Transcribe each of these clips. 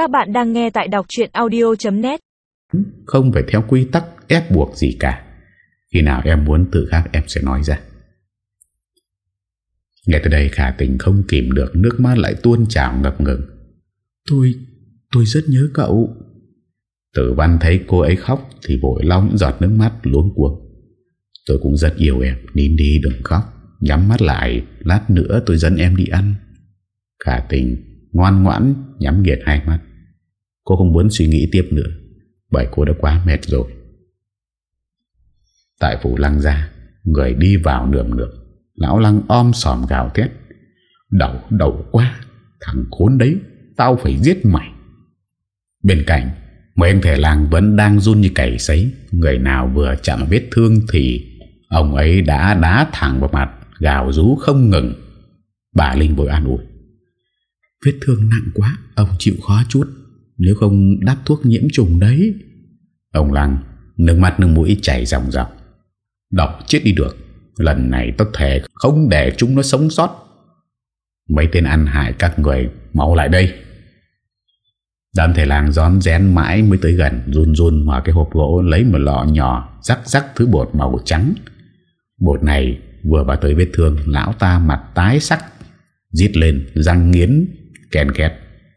Các bạn đang nghe tại đọc chuyện audio.net Không phải theo quy tắc ép buộc gì cả. Khi nào em muốn tự khác em sẽ nói ra. Nghe tới đây khả tình không kìm được Nước mắt lại tuôn trào ngập ngừng. Tôi, tôi rất nhớ cậu. Tử văn thấy cô ấy khóc Thì vội long giọt nước mắt luống cuống. Tôi cũng rất yêu em Nín đi đừng khóc. Nhắm mắt lại Lát nữa tôi dẫn em đi ăn. Khả tình ngoan ngoãn Nhắm nghiệt hai mắt Cô không muốn suy nghĩ tiếp nữa Bởi cô đã quá mệt rồi. Tại phủ lăng ra, Người đi vào nượm nượm Lão lăng om sòm gào thét. Đầu đầu quá Thằng khốn đấy Tao phải giết mày. Bên cạnh Mấy anh thẻ làng vẫn đang run như cày sấy Người nào vừa chạm vết thương Thì ông ấy đã đá thẳng vào mặt Gào rú không ngừng. Bà Linh vội an ủi. Vết thương nặng quá Ông chịu khó chút. Nếu không đắp thuốc nhiễm trùng đấy. Ông Lăng, Nước mắt, nước mũi chảy ròng ròng. Đọc chết đi được. Lần này tất thề không để chúng nó sống sót. Mấy tên ăn hại các người Máu lại đây. Đám thể làng gión rén mãi mới tới gần, Run run mở cái hộp gỗ, Lấy một lọ nhỏ, Rắc rắc thứ bột màu trắng. Bột này vừa vào tới vết thương, Lão ta mặt tái sắc Giết lên, răng nghiến, Kèn kẹt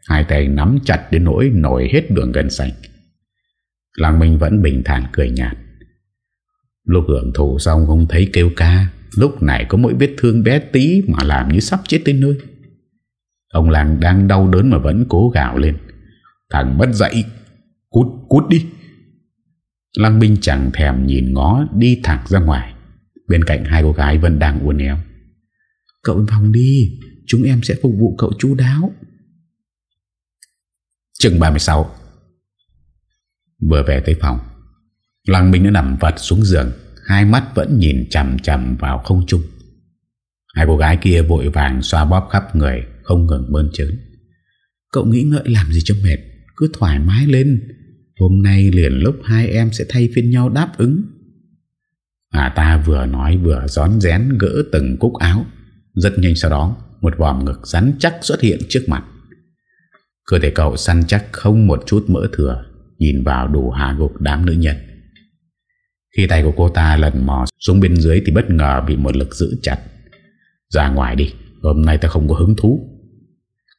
Hai tay nắm chặt đến nỗi nổi hết đường gần xanh. Lăng Minh vẫn bình thản cười nhạt. Lúc hưởng thụ xong không thấy kêu ca, Lúc này có mỗi vết thương bé tí Mà làm như sắp chết tới nơi. Ông làng đang đau đớn mà vẫn cố gạo lên. Thằng mất dậy Cút cút đi. Lăng Minh chẳng thèm nhìn ngó Đi thẳng ra ngoài. Bên cạnh hai cô gái vẫn đang uốn éo. Cậu phòng đi, Chúng em sẽ phục vụ cậu chú đáo. Chừng 36 Vừa về tới phòng Lăng Minh đã nằm vật xuống giường, Hai mắt vẫn nhìn chầm chầm vào không trung. Hai cô gái kia vội vàng xoa bóp khắp người, Không ngừng mơn trớn. Cậu nghĩ ngợi làm gì cho mệt, Cứ thoải mái lên. Hôm nay liền lúc hai em sẽ thay phiên nhau đáp ứng. À ta vừa nói vừa gión rén gỡ từng cúc áo. Rất nhanh sau đó, Một vòm ngực rắn chắc xuất hiện trước mặt. Cơ thể cậu săn chắc không một chút mỡ thừa, Nhìn vào đủ hạ gục đám nữ nhân. Khi tay của cô ta lần mò xuống bên dưới Thì bất ngờ bị một lực giữ chặt. Ra ngoài đi, Hôm nay ta không có hứng thú.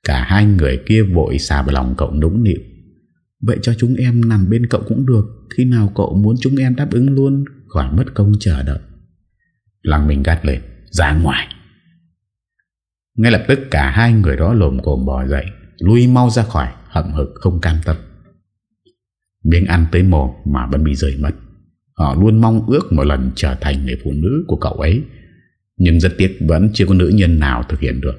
Cả hai người kia vội xà vào lòng cậu nũng nịu. Vậy cho chúng em nằm bên cậu cũng được, Khi nào cậu muốn chúng em đáp ứng luôn, Khỏi mất công chờ đợi. Lăng mình gắt lên, Ra ngoài. Ngay lập tức cả hai người đó lồm cồm bò dậy. Lui mau ra khỏi, hậm hực không cam tâm. Miếng ăn tới mồm mà vẫn bị rời mất. Họ luôn mong ước một lần trở thành người phụ nữ của cậu ấy, Nhưng rất tiếc vẫn chưa có nữ nhân nào thực hiện được.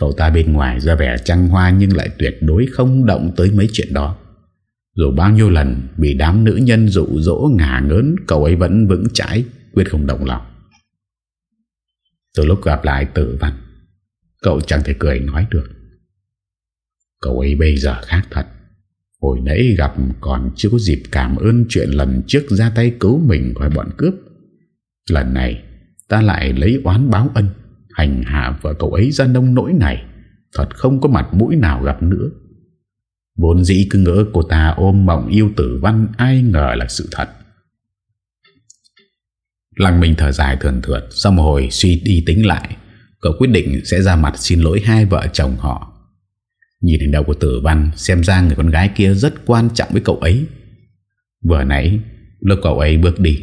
Cậu ta bên ngoài ra vẻ trăng hoa Nhưng lại tuyệt đối không động tới mấy chuyện đó. Dù bao nhiêu lần bị đám nữ nhân dụ dỗ ngả ngớn, Cậu ấy vẫn vững chãi, Quyết không động lòng. Từ lúc gặp lại tử văn, Cậu chẳng thể cười nói được. Cậu ấy bây giờ khác thật. Hồi nãy gặp còn chưa có dịp cảm ơn chuyện lần trước ra tay cứu mình khỏi bọn cướp. Lần này, ta lại lấy oán báo ân, Hành hạ vợ cậu ấy ra nông nỗi này. Thật không có mặt mũi nào gặp nữa. Vốn dĩ cứ ngỡ cô ta ôm mộng yêu tử văn, Ai ngờ là sự thật. Lăng Minh thở dài thường thượt, Sau một hồi suy đi tính lại, Cậu quyết định sẽ ra mặt xin lỗi hai vợ chồng họ. Nhìn đến đầu của tử văn, Xem ra người con gái kia rất quan trọng với cậu ấy. Vừa nãy, Lúc cậu ấy bước đi,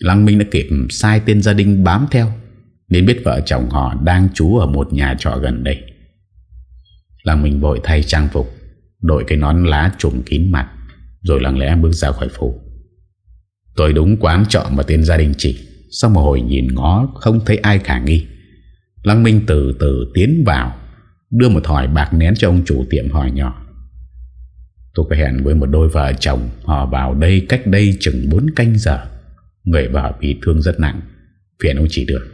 Lăng Minh đã kịp sai tên gia đình bám theo, Nên biết vợ chồng họ đang trú ở một nhà trọ gần đây. Lăng Minh vội thay trang phục, Đội cái nón lá trùm kín mặt, Rồi lặng lẽ bước ra khỏi phủ. Tôi đúng quán trọ mà tên gia đình chỉ, Sau một hồi nhìn ngó Không thấy ai khả nghi. Lăng Minh từ từ tiến vào. Đưa một thỏi bạc nén cho ông chủ tiệm hỏi nhỏ. Tôi có hẹn với một đôi vợ chồng, Họ vào đây cách đây chừng 4 canh giờ. Người vợ bị thương rất nặng, Phiền ông chỉ được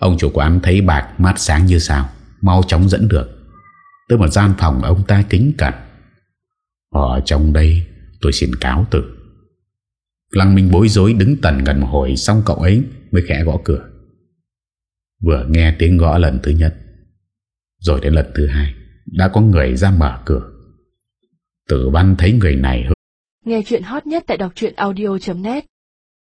Ông chủ quán thấy bạc mát sáng như sao, Mau chóng dẫn được. Tới một gian phòng ông ta kính cẩn. Ở trong đây, tôi xin cáo từ. Lăng Minh bối rối đứng tần gần một hồi, Xong cậu ấy mới khẽ gõ cửa. Vừa nghe tiếng gõ lần thứ nhất rồi đến lần thứ hai, Đã có người ra mở cửa. Tử văn thấy người này Nghe chuyện hot nhất tại đọc audio.net